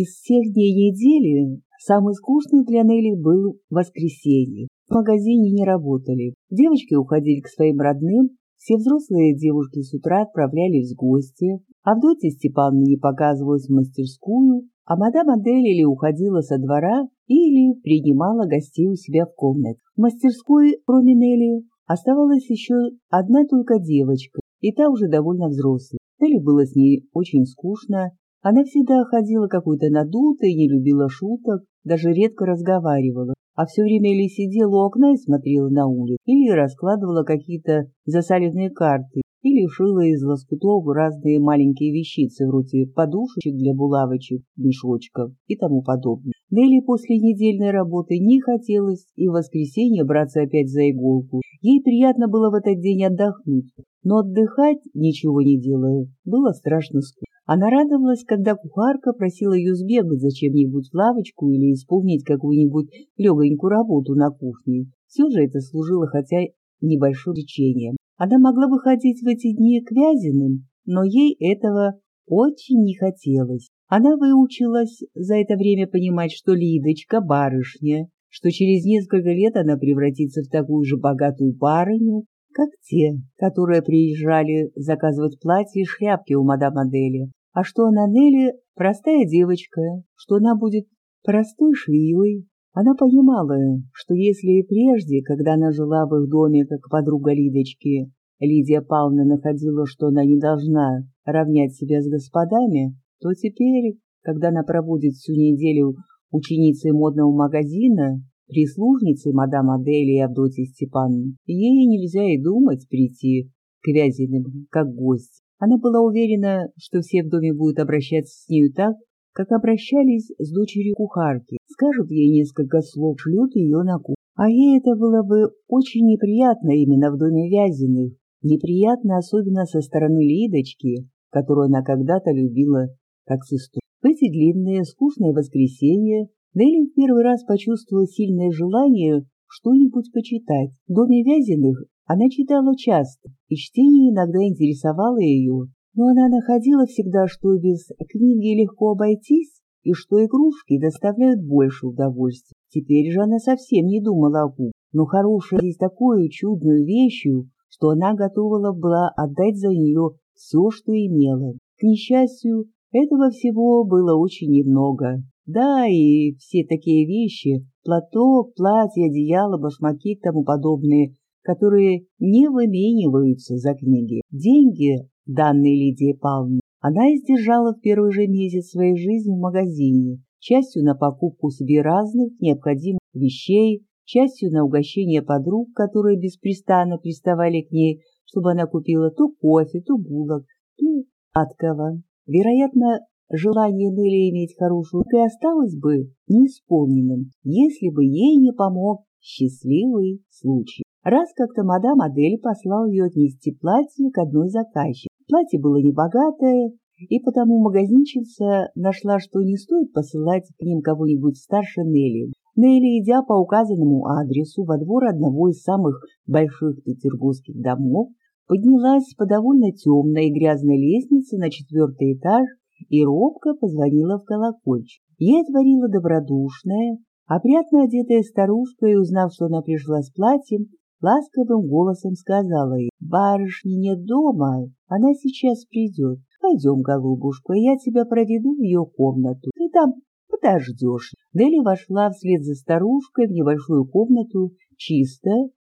Из всех дней недели самый скучный для Нелли был воскресенье. В магазине не работали. Девочки уходили к своим родным, все взрослые девушки с утра отправлялись в гости. Авдотья Степановна не показывалась в мастерскую, а мадам Адель или уходила со двора, или принимала гостей у себя в комнате. В мастерской, кроме Нелли, оставалась еще одна только девочка, и та уже довольно взрослая. Нелли было с ней очень скучно, она всегда ходила какой-то надутой, не любила шуток, даже редко разговаривала, а все время или сидела у окна и смотрела на улицу, или раскладывала какие-то засаленные карты, или шила из лоскутов разные маленькие вещицы, вроде подушечек для булавочек, мешочков и тому подобное. Нелли после недельной работы не хотелось и в воскресенье браться опять за иголку. Ей приятно было в этот день отдохнуть, но отдыхать, ничего не делая, было страшно скучно. Она радовалась, когда кухарка просила ее сбегать за чем-нибудь в лавочку или исполнить какую-нибудь легонькую работу на кухне. Все же это служило хотя небольшим лечением. Она могла бы ходить в эти дни к Вязиным, но ей этого очень не хотелось. Она выучилась за это время понимать, что Лидочка – барышня, что через несколько лет она превратится в такую же богатую барыню, как те, которые приезжали заказывать платья и шляпки у мадам Адели, а что она Нелли простая девочка, что она будет простой швеей. Она понимала, что если и прежде, когда она жила в их доме как подруга Лидочки, Лидия Павловна находила, что она не должна равнять себя с господами, то теперь, когда она проводит всю неделю ученицей модного магазина, прислужницей мадам Адели и Авдотьи Степановны, ей нельзя и думать прийти к Вязиным как гость. Она была уверена, что все в доме будут обращаться с нею так, как обращались с дочерью кухарки, скажут ей несколько слов, шлют ее на кухню. А ей это было бы очень неприятно именно в доме Вязиных, неприятно особенно со стороны Лидочки, которую она когда-то любила как сестру. В эти длинные, скучные воскресенья Нелли первый раз почувствовала сильное желание что-нибудь почитать. В доме Вязиных она читала часто, и чтение иногда интересовало ее, но она находила всегда, что без книги легко обойтись, и что игрушки доставляют больше удовольствия. Теперь же она совсем не думала о куб, но хорошая здесь такую чудную вещью, что она готова была отдать за нее все, что имела. К несчастью, этого всего было очень немного. Да, и все такие вещи – платок, платье, одеяло, башмаки и тому подобные которые не вымениваются за книги. Деньги, данные Лидии Павловне, она издержала в первый же месяц своей жизни в магазине, частью на покупку себе разных необходимых вещей, частью на угощение подруг, которые беспрестанно приставали к ней, чтобы она купила то кофе, то булок, то сладкого. Вероятно, желание Нелли иметь хорошую и осталось бы неисполненным, если бы ей не помог счастливый случай. Раз как-то мадам Адель послал ее отнести платье к одной заказчице. Платье было небогатое, и потому магазинчица нашла, что не стоит посылать к ним кого-нибудь старше Нелли. Нелли, идя по указанному адресу во двор одного из самых больших петербургских домов, поднялась по довольно темной и грязной лестнице на четвертый этаж и робко позвонила в колокольчик. Ей отворила добродушная, опрятно одетая старушка, и, узнав, что она пришла с платьем, ласковым голосом сказала ей, «Барышни нет дома, она сейчас придет. Пойдем, голубушка, я тебя проведу в ее комнату. Ты там подождешь». Дели вошла вслед за старушкой в небольшую комнату, чисто,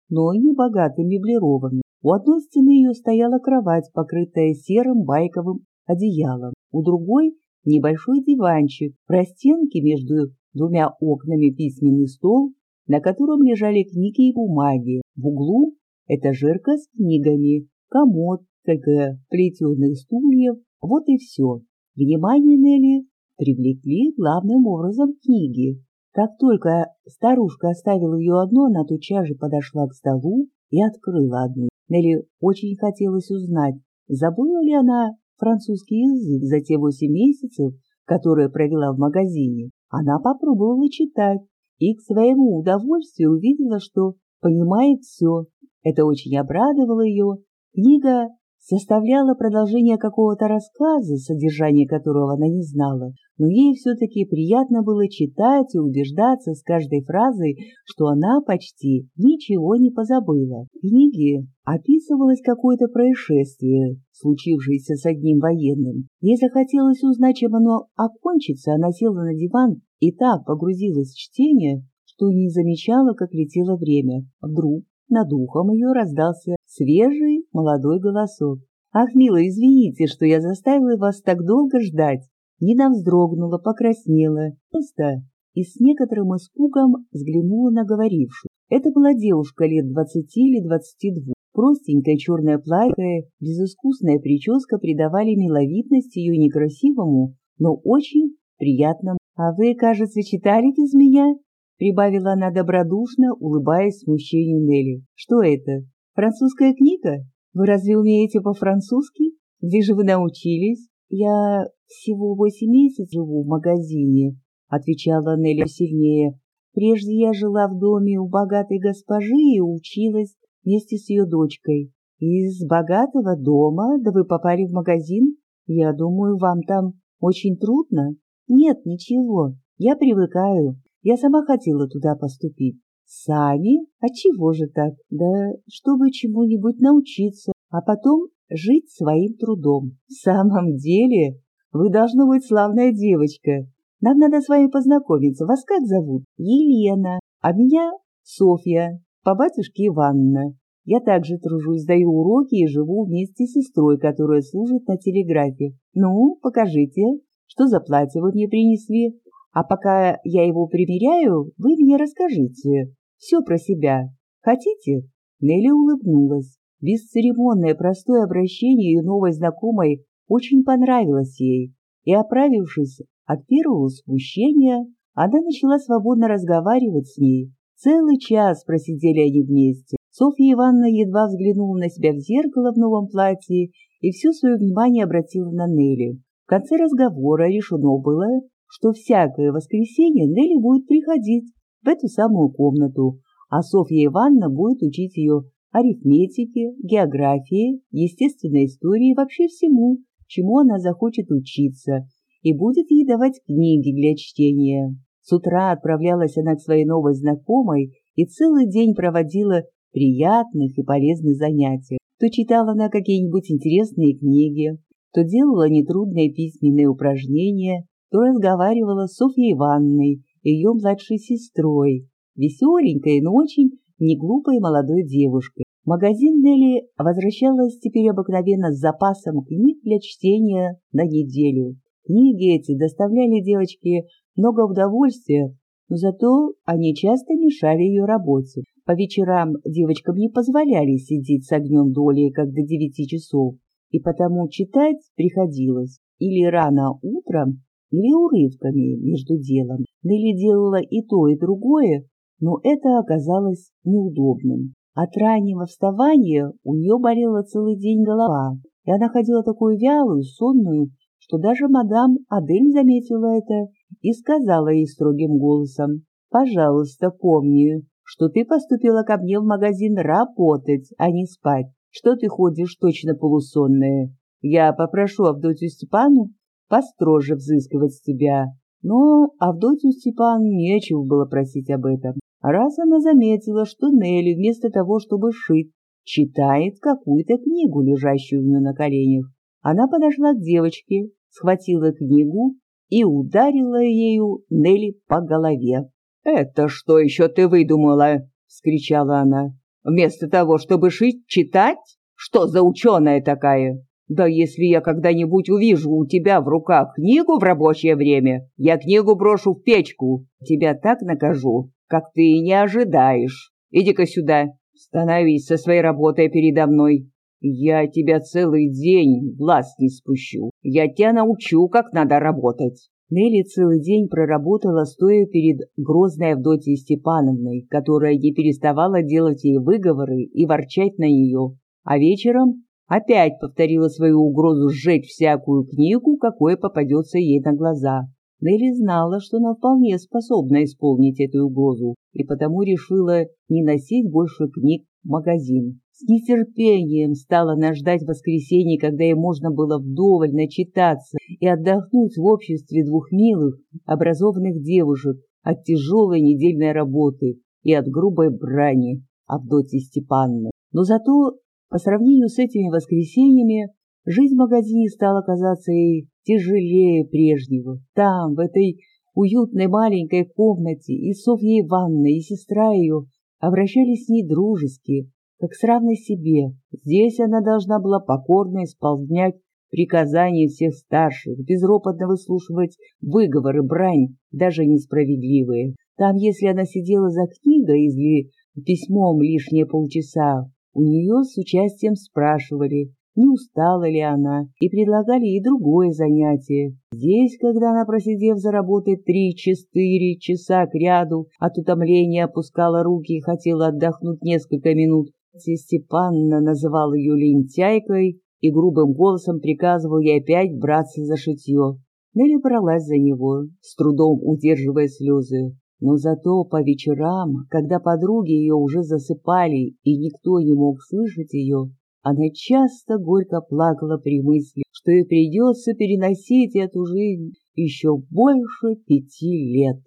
но не богато меблированную. У одной стены ее стояла кровать, покрытая серым байковым одеялом, у другой — небольшой диванчик, простенки между двумя окнами письменный стол на котором лежали книги и бумаги. В углу этажерка с книгами, комод, КГ, плетеных стульев, вот и все. Внимание Нелли привлекли главным образом книги. Как только старушка оставила ее одну, она тотчас же подошла к столу и открыла одну. Нелли очень хотелось узнать, забыла ли она французский язык за те восемь месяцев, которые провела в магазине. Она попробовала читать, и к своему удовольствию увидела, что понимает все. Это очень обрадовало ее. Книга составляла продолжение какого-то рассказа, содержание которого она не знала, но ей все-таки приятно было читать и убеждаться с каждой фразой, что она почти ничего не позабыла. В книге описывалось какое-то происшествие, случившееся с одним военным. Ей захотелось узнать, чем оно окончится, она села на диван и так погрузилась в чтение, что не замечала, как летело время. Вдруг над ухом ее раздался свежий молодой голосок. «Ах, милая, извините, что я заставила вас так долго ждать!» Нина вздрогнула, покраснела, просто и с некоторым испугом взглянула на говорившую. Это была девушка лет двадцати или двадцати двух. Простенькое черное платье, безыскусная прическа придавали миловидность ее некрасивому, но очень приятному. «А вы, кажется, читали без меня?» — прибавила она добродушно, улыбаясь смущению Нелли. «Что это? Французская книга? Вы разве умеете по-французски? Где же вы научились?» «Я всего восемь месяцев живу в магазине», — отвечала Нелли сильнее. «Прежде я жила в доме у богатой госпожи и училась вместе с ее дочкой. Из богатого дома, да вы попали в магазин? Я думаю, вам там очень трудно?» «Нет, ничего, я привыкаю. Я сама хотела туда поступить. Сами? А чего же так? Да чтобы чему-нибудь научиться, а потом жить своим трудом. В самом деле, вы должна быть славная девочка. Нам надо с вами познакомиться. Вас как зовут? Елена. А меня Софья. По батюшке Ивановна. Я также тружусь, даю уроки и живу вместе с сестрой, которая служит на телеграфе. Ну, покажите, что за платье вы мне принесли? А пока я его примеряю, вы мне расскажите все про себя. Хотите?» Нелли улыбнулась. Бесцеремонное простое обращение ее новой знакомой очень понравилось ей, и, оправившись от первого смущения, она начала свободно разговаривать с ней. Целый час просидели они вместе. Софья Ивановна едва взглянула на себя в зеркало в новом платье и все свое внимание обратила на Нелли. В конце разговора решено было, что всякое воскресенье Нелли будет приходить в эту самую комнату, а Софья Ивановна будет учить ее арифметике, географии, естественной истории и вообще всему, чему она захочет учиться, и будет ей давать книги для чтения. С утра отправлялась она к своей новой знакомой и целый день проводила приятных и полезных занятий. То читала она какие-нибудь интересные книги, то делала нетрудные письменные упражнения, то разговаривала с Софьей Ивановной, ее младшей сестрой, веселенькой, но очень неглупой молодой девушкой. Магазин Нелли возвращалась теперь обыкновенно с запасом книг для чтения на неделю. Книги эти доставляли девочке много удовольствия, но зато они часто мешали ее работе. По вечерам девочкам не позволяли сидеть с огнем долей, как до девяти часов, и потому читать приходилось или рано утром, или урывками между делом. Нелли делала и то, и другое, но это оказалось неудобным. От раннего вставания у нее болела целый день голова, и она ходила такую вялую, сонную, что даже мадам Адель заметила это и сказала ей строгим голосом, «Пожалуйста, помни, что ты поступила ко мне в магазин работать, а не спать. Что ты ходишь точно полусонная? Я попрошу Авдотью Степану построже взыскивать с тебя». Но Авдотью Степану нечего было просить об этом. Раз она заметила, что Нелли вместо того, чтобы шить, читает какую-то книгу, лежащую у нее на коленях, она подошла к девочке, схватила книгу и ударила ею Нелли по голове. «Это что еще ты выдумала?» — вскричала она. «Вместо того, чтобы шить, читать? Что за ученая такая? Да если я когда-нибудь увижу у тебя в руках книгу в рабочее время, я книгу брошу в печку. Тебя так накажу, как ты и не ожидаешь. Иди-ка сюда, становись со своей работой передо мной. Я тебя целый день глаз не спущу. Я тебя научу, как надо работать. Нелли целый день проработала, стоя перед грозной Авдотьей Степановной, которая не переставала делать ей выговоры и ворчать на нее. А вечером опять повторила свою угрозу сжечь всякую книгу, какое попадется ей на глаза. Нелли знала, что она вполне способна исполнить эту угрозу, и потому решила не носить больше книг в магазин. С нетерпением стала она ждать воскресенья, когда ей можно было вдоволь начитаться и отдохнуть в обществе двух милых, образованных девушек от тяжелой недельной работы и от грубой брани Авдотьи Степанны. Но зато, по сравнению с этими воскресеньями, жизнь в магазине стала казаться ей тяжелее прежнего. Там, в этой уютной маленькой комнате, и Софья Ивановна, и сестра ее обращались с ней дружески, как с равной себе. Здесь она должна была покорно исполнять приказания всех старших, безропотно выслушивать выговоры, брань, даже несправедливые. Там, если она сидела за книгой или письмом лишние полчаса, у нее с участием спрашивали, не устала ли она, и предлагали ей другое занятие. Здесь, когда она, просидев за работой три-четыре часа к ряду, от утомления опускала руки и хотела отдохнуть несколько минут, Степанна называл ее лентяйкой и грубым голосом приказывал ей опять браться за шитье. Нелли бралась за него, с трудом удерживая слезы. Но зато по вечерам, когда подруги ее уже засыпали и никто не мог слышать ее, она часто горько плакала при мысли, что ей придется переносить эту жизнь еще больше пяти лет.